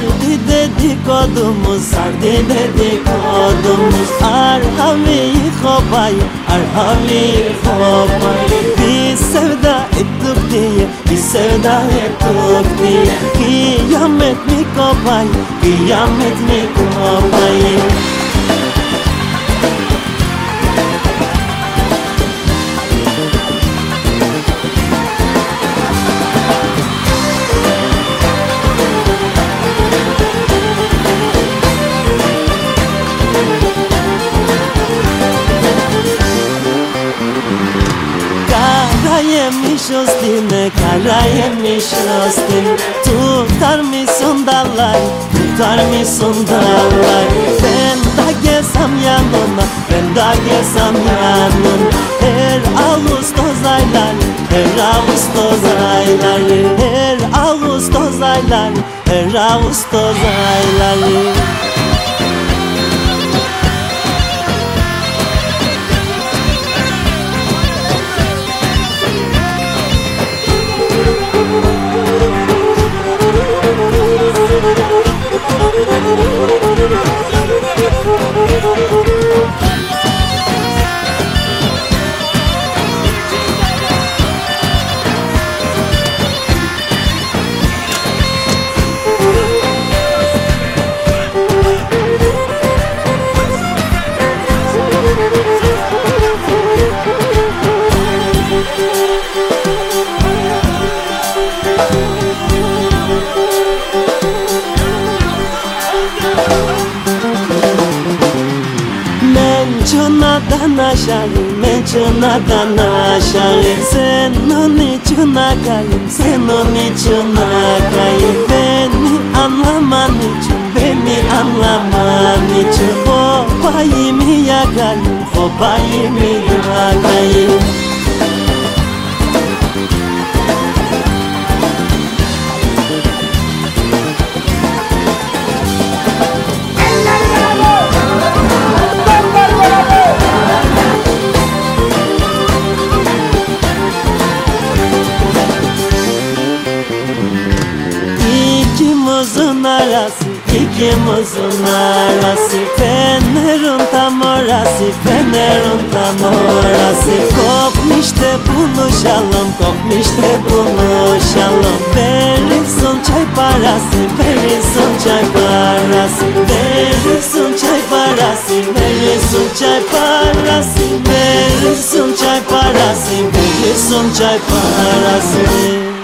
دیده دیدی کدوم؟ سر دیدی کدوم؟ کدوموز ار همی خوابای ار همی خوابای بی سودا اتوک دیه بی سودا اتوک دیه قیامت می کوبای قیامت می Kara yemiş ostine, kara yemiş ostin Tutar mısın dallar, tutar mısın dallar. Ben de gelsem yanına, ben de gelsem yanına. Her Ağustos aylar, her Ağustos ayları Her Ağustos aylar, her Ağustos ayları Men çunadan aşağıyım, men çunadan aşağıyım Senin için akayım, senin için akayım Beni anlaman için, beni anlaman için Hopayımı yakayım, hopayımı yakayım arası, ikimizin arası Fener'in tam orası, Fener'in tam orası. Kopmuş da buluşalım, kopmuş da buluşalım. Verirsin çay parası, verirsin çay parası. Verirsin çay parası, verirsin çay parası. Verirsin çay parası, verirsin çay parası